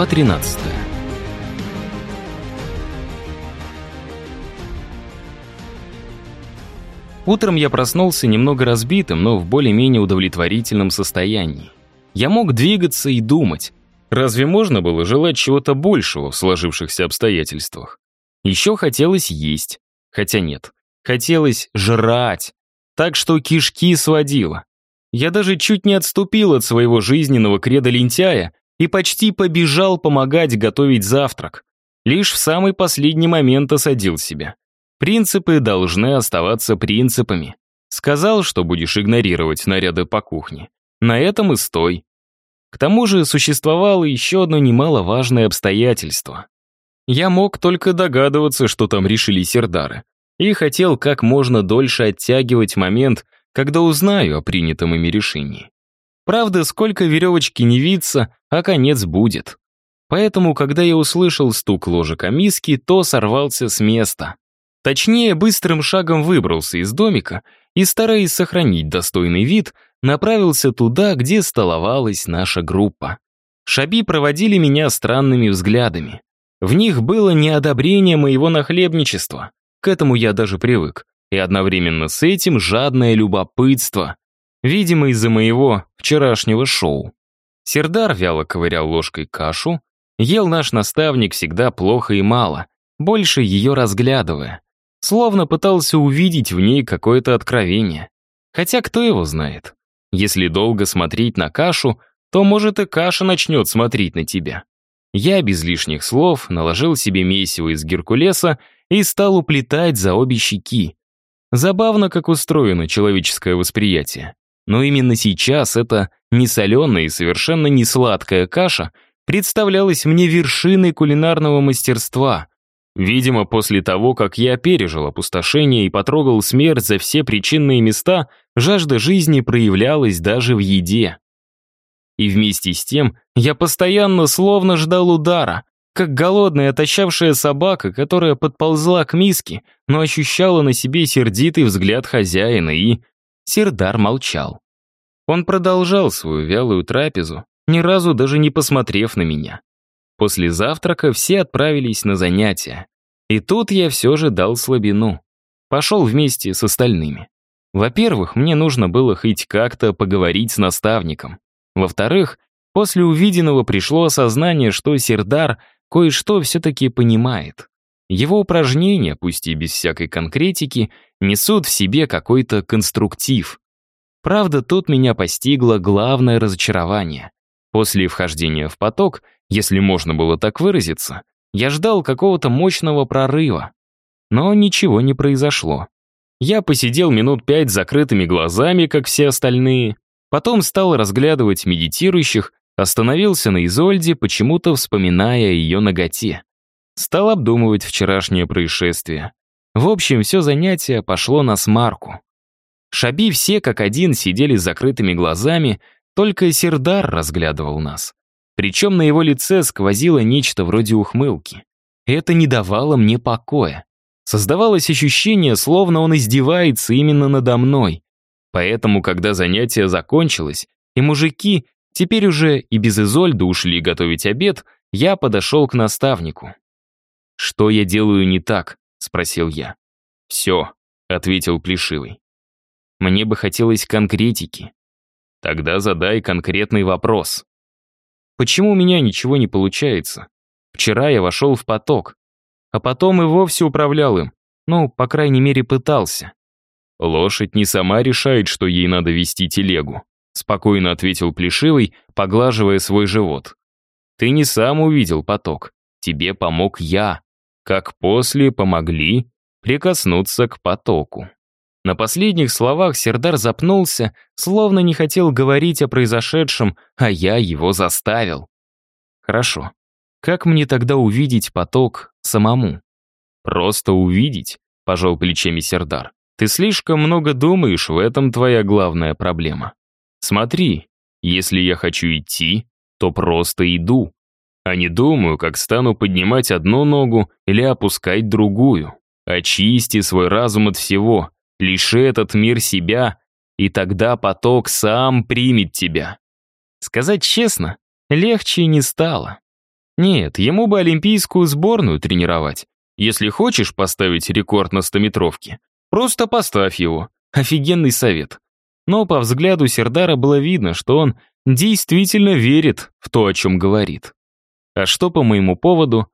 Глава 13. Утром я проснулся немного разбитым, но в более-менее удовлетворительном состоянии. Я мог двигаться и думать. Разве можно было желать чего-то большего в сложившихся обстоятельствах? Еще хотелось есть. Хотя нет. Хотелось жрать. Так что кишки сводило. Я даже чуть не отступил от своего жизненного креда лентяя и почти побежал помогать готовить завтрак. Лишь в самый последний момент осадил себя. Принципы должны оставаться принципами. Сказал, что будешь игнорировать наряды по кухне. На этом и стой. К тому же существовало еще одно немаловажное обстоятельство. Я мог только догадываться, что там решили сердары, и хотел как можно дольше оттягивать момент, когда узнаю о принятом ими решении. Правда, сколько веревочки не виться, а конец будет. Поэтому, когда я услышал стук ложек о миске, то сорвался с места. Точнее, быстрым шагом выбрался из домика и, стараясь сохранить достойный вид, направился туда, где столовалась наша группа. Шаби проводили меня странными взглядами. В них было неодобрение моего нахлебничества. К этому я даже привык. И одновременно с этим жадное любопытство. Видимо, из-за моего вчерашнего шоу. Сердар вяло ковырял ложкой кашу. Ел наш наставник всегда плохо и мало, больше ее разглядывая. Словно пытался увидеть в ней какое-то откровение. Хотя кто его знает? Если долго смотреть на кашу, то, может, и каша начнет смотреть на тебя. Я без лишних слов наложил себе месиво из геркулеса и стал уплетать за обе щеки. Забавно, как устроено человеческое восприятие. Но именно сейчас эта несоленая и совершенно не сладкая каша представлялась мне вершиной кулинарного мастерства, Видимо, после того, как я пережил опустошение и потрогал смерть за все причинные места, жажда жизни проявлялась даже в еде. И вместе с тем я постоянно словно ждал удара, как голодная отощавшая собака, которая подползла к миске, но ощущала на себе сердитый взгляд хозяина, и... Сердар молчал. Он продолжал свою вялую трапезу, ни разу даже не посмотрев на меня. После завтрака все отправились на занятия. И тут я все же дал слабину. Пошел вместе с остальными. Во-первых, мне нужно было хоть как-то поговорить с наставником. Во-вторых, после увиденного пришло осознание, что Сердар кое-что все-таки понимает. Его упражнения, пусть и без всякой конкретики, несут в себе какой-то конструктив. Правда, тут меня постигло главное разочарование. После вхождения в поток если можно было так выразиться, я ждал какого-то мощного прорыва. Но ничего не произошло. Я посидел минут пять с закрытыми глазами, как все остальные, потом стал разглядывать медитирующих, остановился на Изольде, почему-то вспоминая ее ноготе. Стал обдумывать вчерашнее происшествие. В общем, все занятие пошло на смарку. Шаби все как один сидели с закрытыми глазами, только Сердар разглядывал нас. Причем на его лице сквозило нечто вроде ухмылки. Это не давало мне покоя. Создавалось ощущение, словно он издевается именно надо мной. Поэтому, когда занятие закончилось, и мужики теперь уже и без Изольды ушли готовить обед, я подошел к наставнику. «Что я делаю не так?» — спросил я. «Все», — ответил Плешивый. «Мне бы хотелось конкретики». «Тогда задай конкретный вопрос», Почему у меня ничего не получается? Вчера я вошел в поток, а потом и вовсе управлял им. Ну, по крайней мере, пытался. Лошадь не сама решает, что ей надо вести телегу, спокойно ответил Плешивый, поглаживая свой живот. Ты не сам увидел поток, тебе помог я, как после помогли прикоснуться к потоку. На последних словах Сердар запнулся, словно не хотел говорить о произошедшем, а я его заставил. Хорошо. Как мне тогда увидеть поток самому? Просто увидеть, пожал плечами Сердар. Ты слишком много думаешь, в этом твоя главная проблема. Смотри, если я хочу идти, то просто иду, а не думаю, как стану поднимать одну ногу или опускать другую. Очисти свой разум от всего, Лиши этот мир себя, и тогда поток сам примет тебя. Сказать честно, легче не стало. Нет, ему бы олимпийскую сборную тренировать. Если хочешь поставить рекорд на стометровке, просто поставь его. Офигенный совет. Но по взгляду Сердара было видно, что он действительно верит в то, о чем говорит. А что по моему поводу?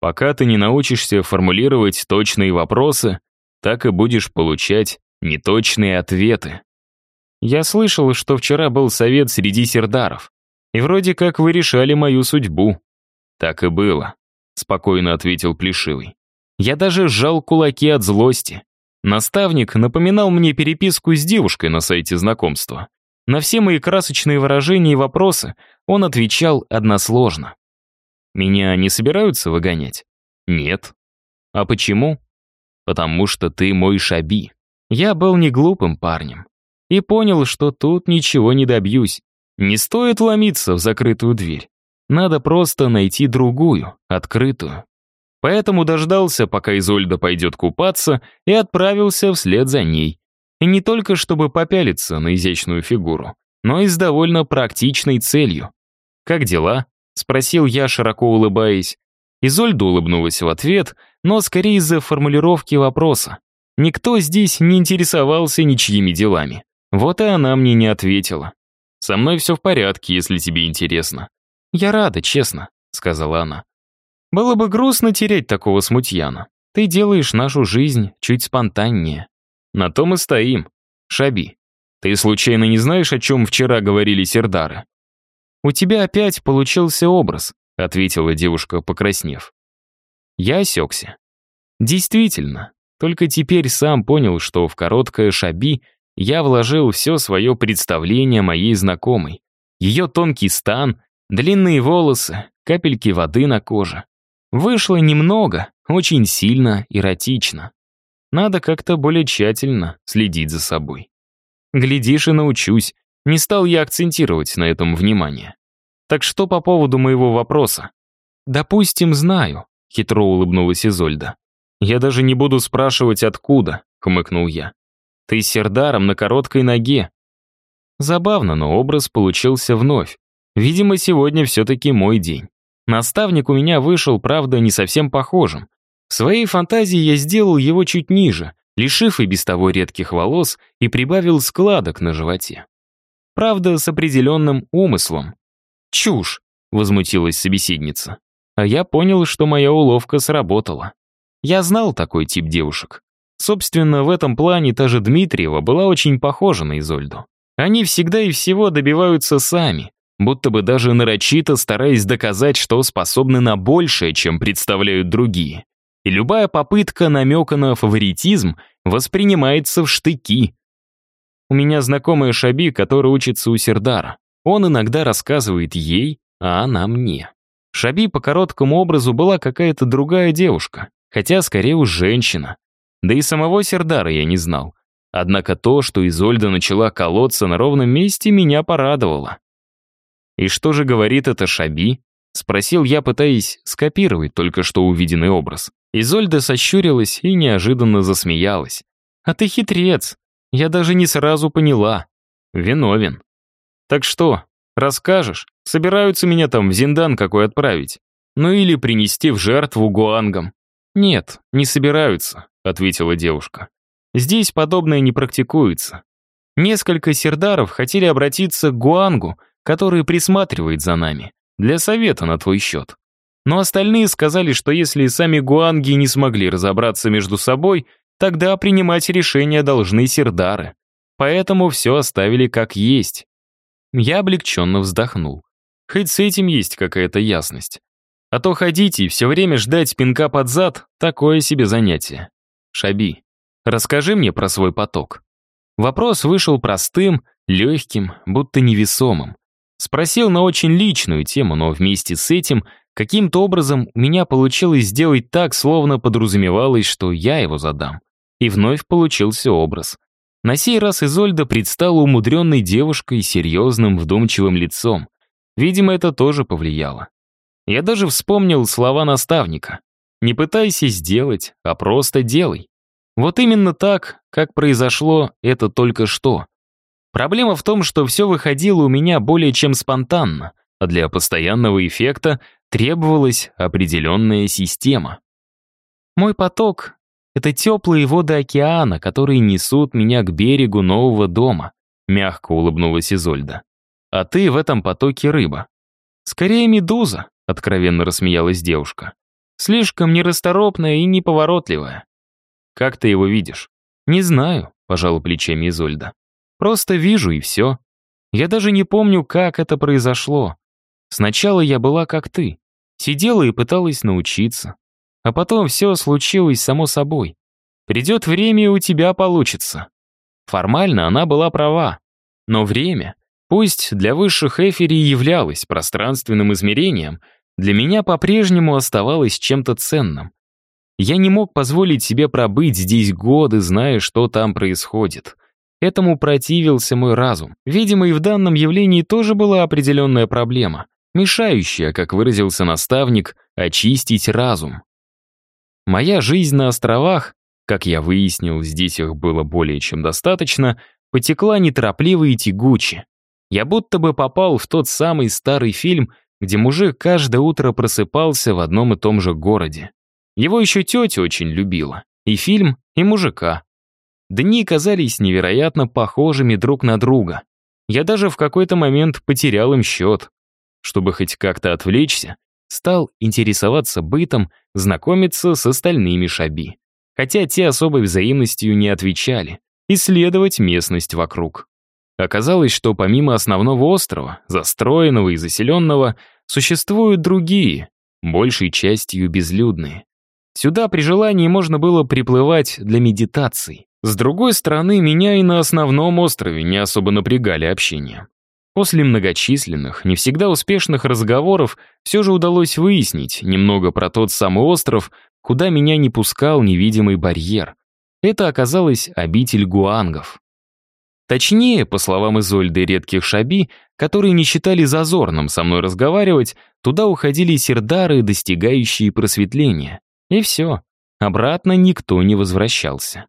Пока ты не научишься формулировать точные вопросы, так и будешь получать неточные ответы. Я слышал, что вчера был совет среди сердаров, и вроде как вы решали мою судьбу. Так и было, спокойно ответил Плешивый. Я даже сжал кулаки от злости. Наставник напоминал мне переписку с девушкой на сайте знакомства. На все мои красочные выражения и вопросы он отвечал односложно. Меня не собираются выгонять? Нет. А почему? Потому что ты мой шаби. Я был не глупым парнем. И понял, что тут ничего не добьюсь. Не стоит ломиться в закрытую дверь. Надо просто найти другую, открытую. Поэтому дождался, пока Изольда пойдет купаться, и отправился вслед за ней. И не только чтобы попялиться на изящную фигуру, но и с довольно практичной целью. «Как дела?» — спросил я, широко улыбаясь. Изольда улыбнулась в ответ, но скорее из-за формулировки вопроса. Никто здесь не интересовался ничьими делами. Вот и она мне не ответила. «Со мной все в порядке, если тебе интересно». «Я рада, честно», — сказала она. «Было бы грустно терять такого смутьяна. Ты делаешь нашу жизнь чуть спонтаннее». «На том и стоим. Шаби, ты случайно не знаешь, о чем вчера говорили сердары?» «У тебя опять получился образ», — ответила девушка, покраснев. Я осекся. Действительно, только теперь сам понял, что в короткое шаби я вложил все свое представление моей знакомой. Ее тонкий стан, длинные волосы, капельки воды на коже. Вышло немного, очень сильно эротично. Надо как-то более тщательно следить за собой. Глядишь и научусь, не стал я акцентировать на этом внимание. Так что по поводу моего вопроса? «Допустим, знаю», — хитро улыбнулась Изольда. «Я даже не буду спрашивать, откуда», — хмыкнул я. «Ты с Сердаром на короткой ноге». Забавно, но образ получился вновь. Видимо, сегодня все-таки мой день. Наставник у меня вышел, правда, не совсем похожим. В своей фантазии я сделал его чуть ниже, лишив и без того редких волос и прибавил складок на животе. Правда, с определенным умыслом. «Чушь!» — возмутилась собеседница. А я понял, что моя уловка сработала. Я знал такой тип девушек. Собственно, в этом плане та же Дмитриева была очень похожа на Изольду. Они всегда и всего добиваются сами, будто бы даже нарочито стараясь доказать, что способны на большее, чем представляют другие. И любая попытка намека на фаворитизм воспринимается в штыки. У меня знакомая Шаби, которая учится у Сердара. Он иногда рассказывает ей, а она мне. Шаби по короткому образу была какая-то другая девушка, хотя скорее уж женщина. Да и самого Сердара я не знал. Однако то, что Изольда начала колоться на ровном месте, меня порадовало. «И что же говорит это Шаби?» — спросил я, пытаясь скопировать только что увиденный образ. Изольда сощурилась и неожиданно засмеялась. «А ты хитрец. Я даже не сразу поняла. Виновен. Так что, расскажешь? Собираются меня там в Зиндан какой отправить? Ну или принести в жертву гуангам?» «Нет, не собираются», — ответила девушка. «Здесь подобное не практикуется. Несколько сердаров хотели обратиться к гуангу, который присматривает за нами, для совета на твой счет. Но остальные сказали, что если сами гуанги не смогли разобраться между собой, тогда принимать решения должны сердары. Поэтому все оставили как есть. Я облегченно вздохнул. Хоть с этим есть какая-то ясность. А то ходить и все время ждать пинка под зад — такое себе занятие. Шаби, расскажи мне про свой поток. Вопрос вышел простым, легким, будто невесомым. Спросил на очень личную тему, но вместе с этим Каким-то образом у меня получилось сделать так, словно подразумевалось, что я его задам. И вновь получился образ. На сей раз Изольда предстала умудренной девушкой с серьезным, вдумчивым лицом. Видимо, это тоже повлияло. Я даже вспомнил слова наставника. «Не пытайся сделать, а просто делай». Вот именно так, как произошло это только что. Проблема в том, что все выходило у меня более чем спонтанно, а для постоянного эффекта требовалась определенная система. Мой поток — это теплые воды океана, которые несут меня к берегу нового дома, мягко улыбнулась Изольда. А ты в этом потоке рыба. Скорее медуза, откровенно рассмеялась девушка. Слишком нерасторопная и неповоротливая. Как ты его видишь? Не знаю, пожала плечами Изольда. Просто вижу и все. Я даже не помню, как это произошло. Сначала я была как ты. Сидела и пыталась научиться. А потом все случилось само собой. Придет время, и у тебя получится. Формально она была права. Но время, пусть для высших эфирей являлось пространственным измерением, для меня по-прежнему оставалось чем-то ценным. Я не мог позволить себе пробыть здесь годы, зная, что там происходит. Этому противился мой разум. Видимо, и в данном явлении тоже была определенная проблема, мешающая, как выразился наставник, очистить разум. Моя жизнь на островах, как я выяснил, здесь их было более чем достаточно, потекла неторопливо и тягуче. Я будто бы попал в тот самый старый фильм, где мужик каждое утро просыпался в одном и том же городе. Его еще тетя очень любила. И фильм, и мужика. Дни казались невероятно похожими друг на друга. Я даже в какой-то момент потерял им счет. Чтобы хоть как-то отвлечься, стал интересоваться бытом, знакомиться с остальными шаби. Хотя те особой взаимностью не отвечали. Исследовать местность вокруг. Оказалось, что помимо основного острова, застроенного и заселенного, существуют другие, большей частью безлюдные. Сюда при желании можно было приплывать для медитаций. С другой стороны, меня и на основном острове не особо напрягали общение. После многочисленных, не всегда успешных разговоров все же удалось выяснить немного про тот самый остров, куда меня не пускал невидимый барьер. Это оказалась обитель гуангов. Точнее, по словам Изольды редких шаби, которые не считали зазорным со мной разговаривать, туда уходили сердары, достигающие просветления. И все. Обратно никто не возвращался.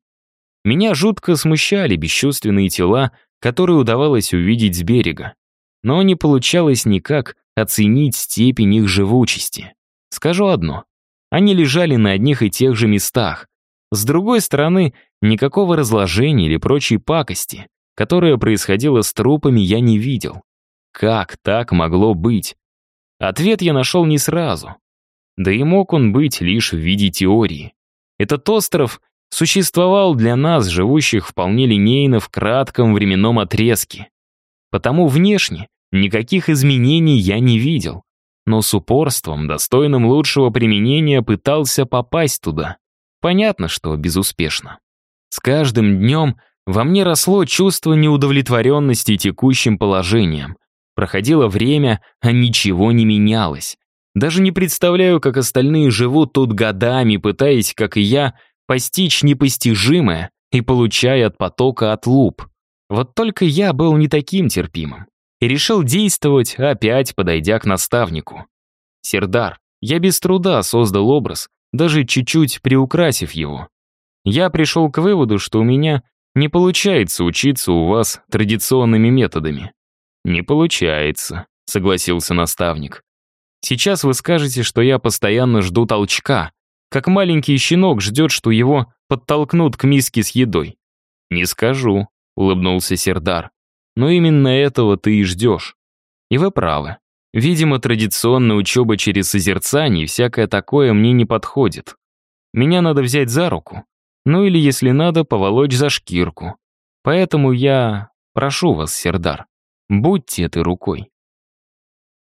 Меня жутко смущали бесчувственные тела, которые удавалось увидеть с берега. Но не получалось никак оценить степень их живучести. Скажу одно. Они лежали на одних и тех же местах. С другой стороны, никакого разложения или прочей пакости, которая происходила с трупами, я не видел. Как так могло быть? Ответ я нашел не сразу. Да и мог он быть лишь в виде теории. Этот остров существовал для нас, живущих вполне линейно в кратком временном отрезке. Потому внешне никаких изменений я не видел, но с упорством, достойным лучшего применения, пытался попасть туда. Понятно, что безуспешно. С каждым днем во мне росло чувство неудовлетворенности текущим положением. Проходило время, а ничего не менялось. Даже не представляю, как остальные живут тут годами, пытаясь, как и я, постичь непостижимое и получая от потока отлуп. Вот только я был не таким терпимым и решил действовать, опять подойдя к наставнику. Сердар, я без труда создал образ, даже чуть-чуть приукрасив его. Я пришел к выводу, что у меня не получается учиться у вас традиционными методами. Не получается, согласился наставник. Сейчас вы скажете, что я постоянно жду толчка, как маленький щенок ждет, что его подтолкнут к миске с едой. Не скажу, улыбнулся Сердар. Но именно этого ты и ждешь. И вы правы. Видимо, традиционная учеба через созерцание и всякое такое мне не подходит. Меня надо взять за руку. Ну или, если надо, поволочь за шкирку. Поэтому я прошу вас, Сердар, будьте этой рукой.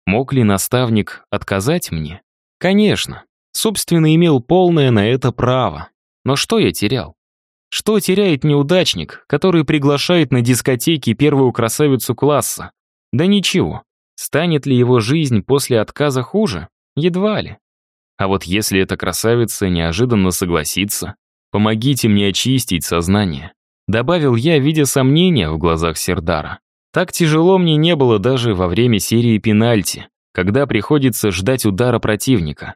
Мог ли наставник отказать мне? Конечно, собственно, имел полное на это право. Но что я терял? Что теряет неудачник, который приглашает на дискотеки первую красавицу класса? Да ничего. Станет ли его жизнь после отказа хуже? Едва ли. А вот если эта красавица неожиданно согласится, помогите мне очистить сознание. Добавил я, видя сомнения в глазах Сердара. Так тяжело мне не было даже во время серии пенальти, когда приходится ждать удара противника.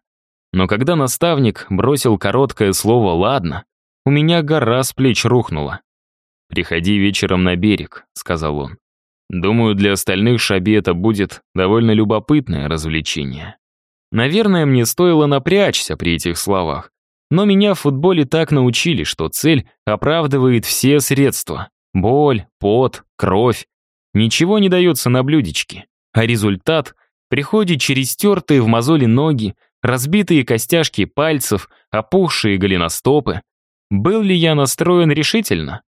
Но когда наставник бросил короткое слово «ладно», у меня гора с плеч рухнула. «Приходи вечером на берег», — сказал он. «Думаю, для остальных шаби это будет довольно любопытное развлечение». Наверное, мне стоило напрячься при этих словах. Но меня в футболе так научили, что цель оправдывает все средства. Боль, пот, кровь. Ничего не дается на блюдечке. А результат приходит через стертые в мозоли ноги, разбитые костяшки пальцев, опухшие голеностопы. Был ли я настроен решительно?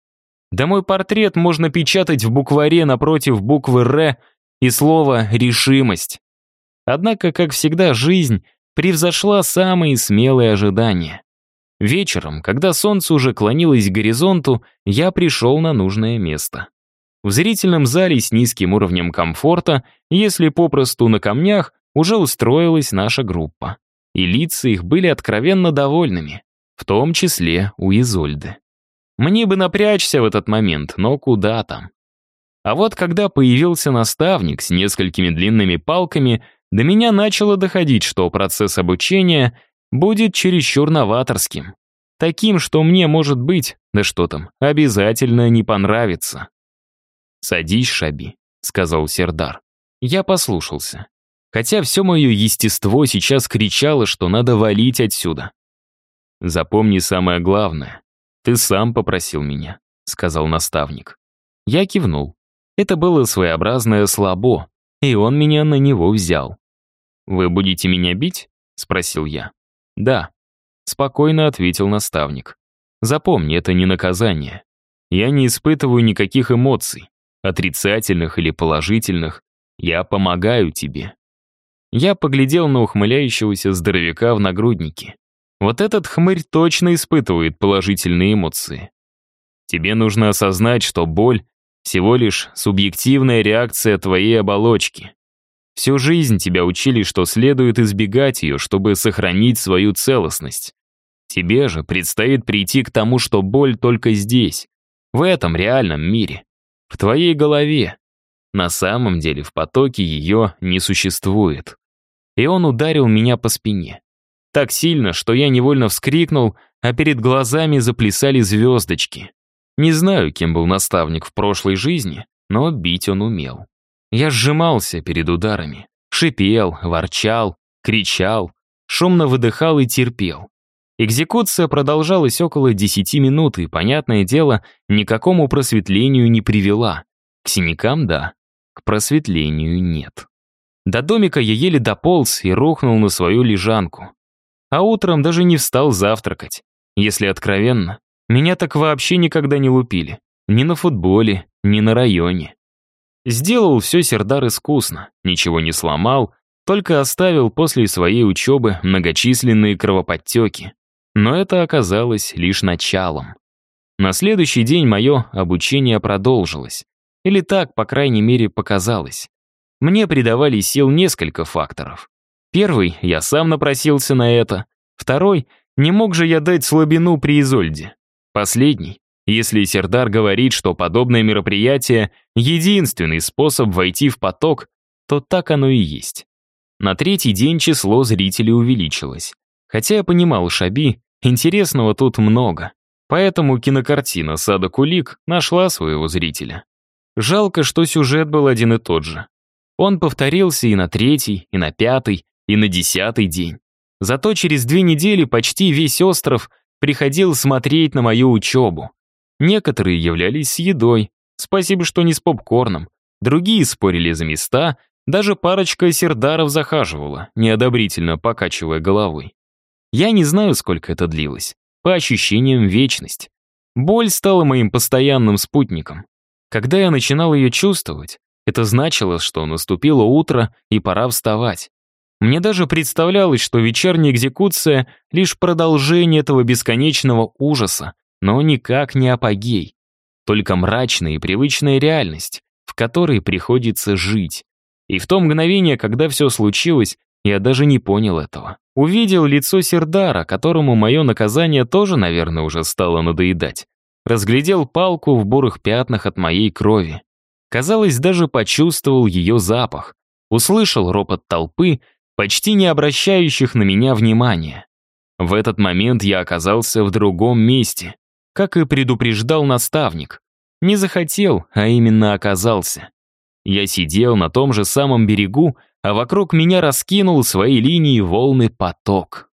Да мой портрет можно печатать в букваре напротив буквы «Р» и слова «решимость». Однако, как всегда, жизнь превзошла самые смелые ожидания. Вечером, когда солнце уже клонилось к горизонту, я пришел на нужное место. В зрительном зале с низким уровнем комфорта, если попросту на камнях, уже устроилась наша группа. И лица их были откровенно довольными, в том числе у Изольды. Мне бы напрячься в этот момент, но куда там. А вот когда появился наставник с несколькими длинными палками, до меня начало доходить, что процесс обучения будет чересчур новаторским. Таким, что мне, может быть, да что там, обязательно не понравится. «Садись, Шаби», — сказал Сердар. Я послушался. Хотя все мое естество сейчас кричало, что надо валить отсюда. Запомни самое главное. «Ты сам попросил меня», — сказал наставник. Я кивнул. Это было своеобразное слабо, и он меня на него взял. «Вы будете меня бить?» — спросил я. «Да», — спокойно ответил наставник. «Запомни, это не наказание. Я не испытываю никаких эмоций, отрицательных или положительных. Я помогаю тебе». Я поглядел на ухмыляющегося здоровяка в нагруднике. Вот этот хмырь точно испытывает положительные эмоции. Тебе нужно осознать, что боль — всего лишь субъективная реакция твоей оболочки. Всю жизнь тебя учили, что следует избегать ее, чтобы сохранить свою целостность. Тебе же предстоит прийти к тому, что боль только здесь, в этом реальном мире, в твоей голове. На самом деле в потоке ее не существует. И он ударил меня по спине. Так сильно, что я невольно вскрикнул, а перед глазами заплясали звездочки. Не знаю, кем был наставник в прошлой жизни, но бить он умел. Я сжимался перед ударами, шипел, ворчал, кричал, шумно выдыхал и терпел. Экзекуция продолжалась около десяти минут и, понятное дело, никакому просветлению не привела. К синякам — да, к просветлению — нет. До домика я еле дополз и рухнул на свою лежанку а утром даже не встал завтракать. Если откровенно, меня так вообще никогда не лупили. Ни на футболе, ни на районе. Сделал все Сердар искусно, ничего не сломал, только оставил после своей учебы многочисленные кровоподтеки. Но это оказалось лишь началом. На следующий день мое обучение продолжилось. Или так, по крайней мере, показалось. Мне придавали сил несколько факторов. Первый, я сам напросился на это. Второй, не мог же я дать слабину при Изольде. Последний, если Сердар говорит, что подобное мероприятие — единственный способ войти в поток, то так оно и есть. На третий день число зрителей увеличилось. Хотя я понимал, Шаби, интересного тут много. Поэтому кинокартина «Сада Кулик» нашла своего зрителя. Жалко, что сюжет был один и тот же. Он повторился и на третий, и на пятый, и на десятый день. Зато через две недели почти весь остров приходил смотреть на мою учебу. Некоторые являлись с едой, спасибо, что не с попкорном. Другие спорили за места, даже парочка сердаров захаживала, неодобрительно покачивая головой. Я не знаю, сколько это длилось. По ощущениям, вечность. Боль стала моим постоянным спутником. Когда я начинал ее чувствовать, это значило, что наступило утро и пора вставать. Мне даже представлялось, что вечерняя экзекуция — лишь продолжение этого бесконечного ужаса, но никак не апогей. Только мрачная и привычная реальность, в которой приходится жить. И в то мгновение, когда все случилось, я даже не понял этого. Увидел лицо Сердара, которому мое наказание тоже, наверное, уже стало надоедать. Разглядел палку в бурых пятнах от моей крови. Казалось, даже почувствовал ее запах. Услышал ропот толпы почти не обращающих на меня внимания. В этот момент я оказался в другом месте, как и предупреждал наставник. Не захотел, а именно оказался. Я сидел на том же самом берегу, а вокруг меня раскинул свои линии волны поток.